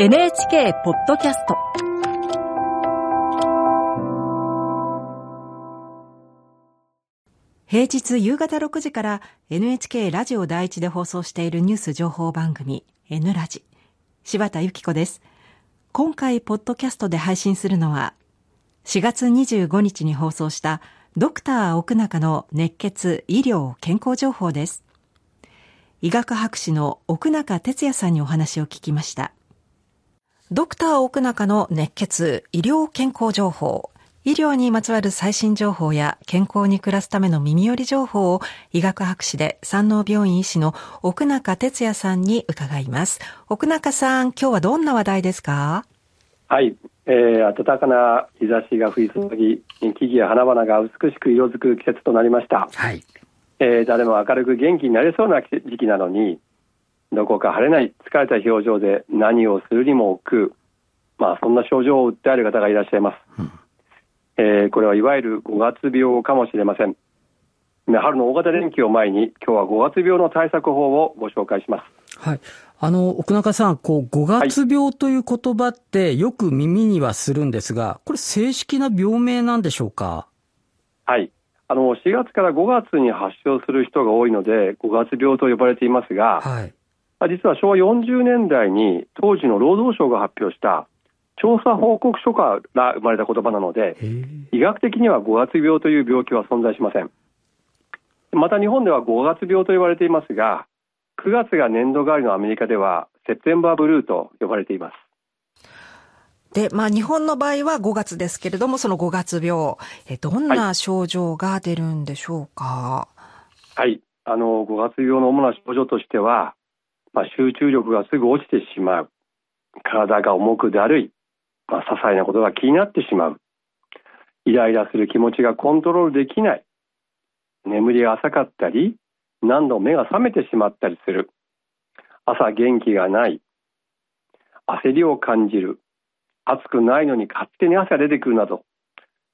NHK ポッドキャスト。平日夕方6時から NHK ラジオ第一で放送しているニュース情報番組 N ラジ。柴田由紀子です。今回ポッドキャストで配信するのは4月25日に放送したドクター奥中の熱血医療健康情報です。医学博士の奥中哲也さんにお話を聞きました。ドクター奥中の熱血医療健康情報医療にまつわる最新情報や健康に暮らすための耳寄り情報を医学博士で山王病院医師の奥中哲也さんに伺います。奥中さん、今日はどんな話題ですか？はい、えー、暖かな日差しが降り注ぎ、木々や花々が美しく色づく季節となりました。はい。えー、誰も明るく元気になれそうな時期なのに、どこか晴れない疲れた表情で何をするにも億劫、まあ、そんな症状を訴える方がいらっしゃいます、うん、えー、これはいわゆる5月病かもしれません春の大型連休を前に今日は5月病の対策法をご紹介しますはい。あの、奥中さん、こう、5月病という言葉ってよく耳にはするんですが、これ正式な病名なんでしょうか？はい。あの、4月から5月に発症する人が多いので、5月病と呼ばれていますが、はい。実は昭和40年代に当時の労働省が発表した調査報告書から生まれた言葉なので医学的には5月病という病気は存在しません。また日本では5月病と言われていますが9月が年度代わりのアメリカではセプテンバーブルーと呼ばれています。で、まあ日本の場合は5月ですけれども、その5月病、えどんな症状が出るんでしょうか？はい、あの5月病の主な症状としては、まあ、集中力がすぐ落ちてしまう。体が重くだるい、まあ、些細なことが気になってしまう。イライラする気持ちがコントロールできない。眠りが浅かったり何度目が覚めてしまったりする。朝元気がない。焦りを感じる。暑くないのに勝手に汗が出てくるなど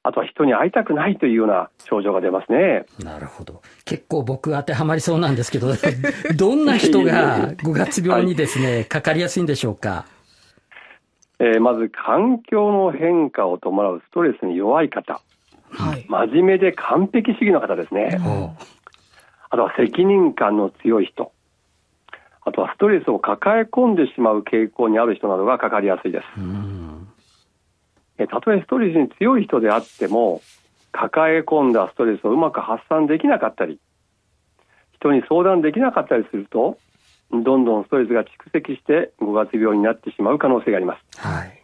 あとは人に会いたくないというような症状が出ますね。なるほど。結構僕当てはまりそうなんですけど、どんな人が5月病にですね、はい、かかりやすいんでしょうか？えー、まず環境の変化を伴うストレスに弱い方、はい、真面目で完璧主義の方ですね、うん、あとは責任感の強い人、あとはストレスを抱え込んでしまう傾向にある人などがかかりやすいです。うんたとえストレスに強い人であっても抱え込んだストレスをうまく発散できなかったり人に相談できなかったりするとどんどんストレスが蓄積して5月病になってしまう可能性があります、はい、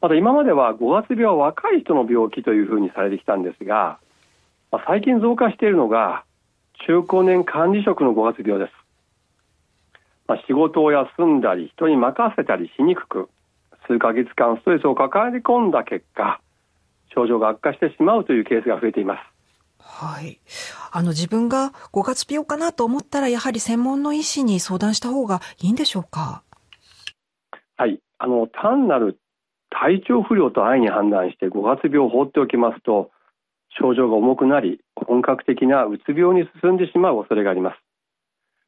また今までは5月病は若い人の病気というふうにされてきたんですが、まあ、最近増加しているのが中高年管理職の5月病です、まあ、仕事を休んだり人に任せたりしにくく数ヶ月間ストレスを抱え込んだ結果症状が悪化してしまうというケースが増えていますはい。あの、自分が5月病かなと思ったら、やはり専門の医師に相談した方がいいんでしょうか？はい。あの、単なる体調不良と安易に判断して5月病を放っておきますと、症状が重くなり、本格的なうつ病に進んでしまう恐れがあります。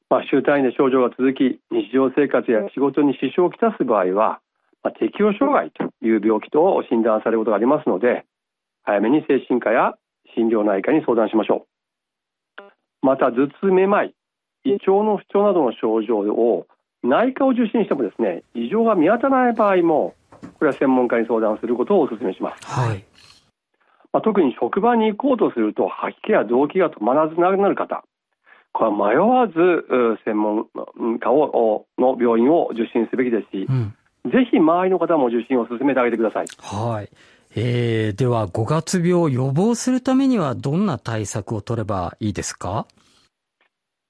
まあ、週単位で症状が続き、日常生活や仕事に支障をきたす場合は、まあ、適応障害という病気と診断されることがありますので早めに精神科や心療内科に相談しましょう。また頭痛めまい胃腸の不調などの症状を内科を受診してもですね異常が見当たらない場合もこれは専門家に相談することをお勧めします、はい。まあ、特に職場に行こうとすると吐き気や動悸が止まらずなくなる方これは迷わず専門家をの病院を受診すべきですし、うんぜひ周りの方も受診を進めてあげてください。はい。えー、では5月病を予防するためにはどんな対策を取ればいいですか？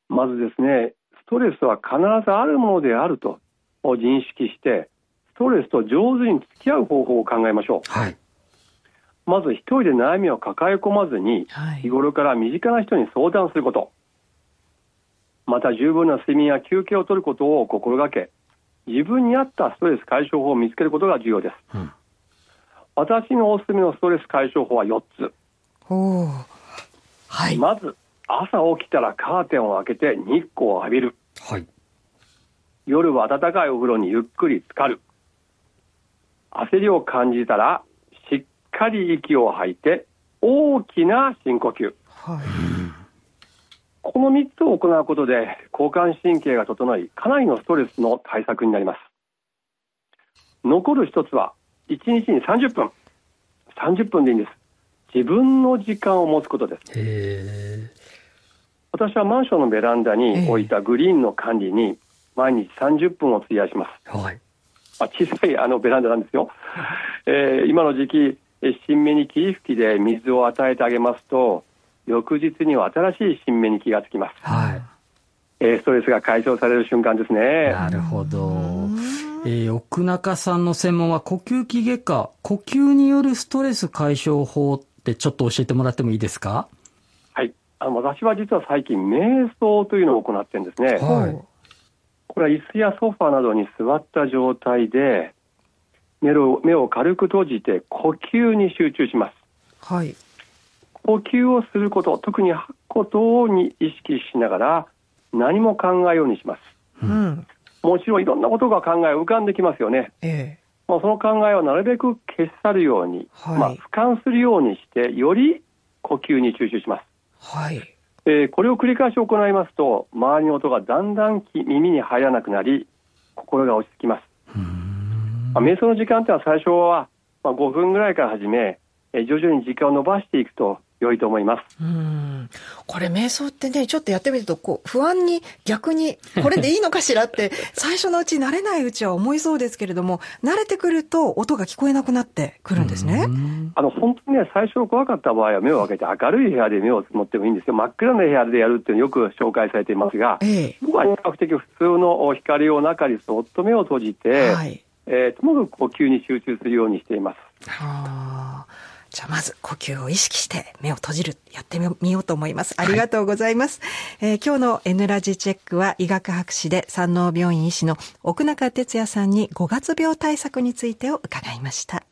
まずですね、ストレスは必ずあるものであると認識して、ストレスと上手に付き合う方法を考えましょう。はい。まず一人で悩みを抱え込まずに、日頃から身近な人に相談すること。また十分な睡眠や休憩をとることを心がけ、自分に合ったストレス解消法を見つけることが重要です、うん、私のおすすめのストレス解消法は4つ。はい、まず朝起きたらカーテンを開けて日光を浴びる、はい、夜は暖かいお風呂にゆっくり浸かる。焦りを感じたら、しっかり息を吐いて、大きな深呼吸。はい、この3つを行うことで、交感神経が整い、かなりのストレスの対策になります。残る一つは、1日に30分。30分でいいんです。自分の時間を持つことです。私はマンションのベランダに置いたグリーンの管理に毎日30分を費やします。はい、まあ、小さいあのベランダなんですよ。えー、今の時期、新芽に霧吹きで水を与えてあげますと、翌日には新しい新芽に気がつきます。はい。えー、ストレスが解消される瞬間ですね。なるほど。えー、奥中さんの専門は呼吸器外科、呼吸によるストレス解消法ってちょっと教えてもらってもいいですか？はい。あの、私は実は最近、瞑想というのを行ってるんですね。はい。これは椅子やソファーなどに座った状態で、目を目を軽く閉じて呼吸に集中します。はい。呼吸をすること、特に吐くことに意識しながら何も考えようにします。うん。もちろんいろんなことが考え浮かんできますよね。ええ。まあ、その考えをなるべく消し去るように、はい、まあ、俯瞰するようにして、より呼吸に集中します。はい。えー、これを繰り返し行いますと、周りの音がだんだん耳に入らなくなり、心が落ち着きます。まあ、瞑想の時間というのは最初は、まあ、5分ぐらいから始め、えー、徐々に時間を伸ばしていくと良いと思います。うん。これ瞑想ってね、ちょっとやってみると、こう、不安に逆に、これでいいのかしらって、最初のうち慣れないうちは思いそうですけれども、慣れてくると音が聞こえなくなってくるんですね。あの、本当にね、最初怖かった場合は目を開けて明るい部屋で目をつもってもいいんですよ。真っ暗な部屋でやるっていうのよく紹介されていますが、ええ、僕は比較的普通の光を中にそっと目を閉じて、はい、えー、ともかく呼吸に集中するようにしています。はあじゃあまず呼吸を意識して目を閉じる、やってみようと思います。ありがとうございます。はい、えー、今日の N ラジチェックは医学博士で山王病院医師の奥中哲也さんに5月病対策についてを伺いました。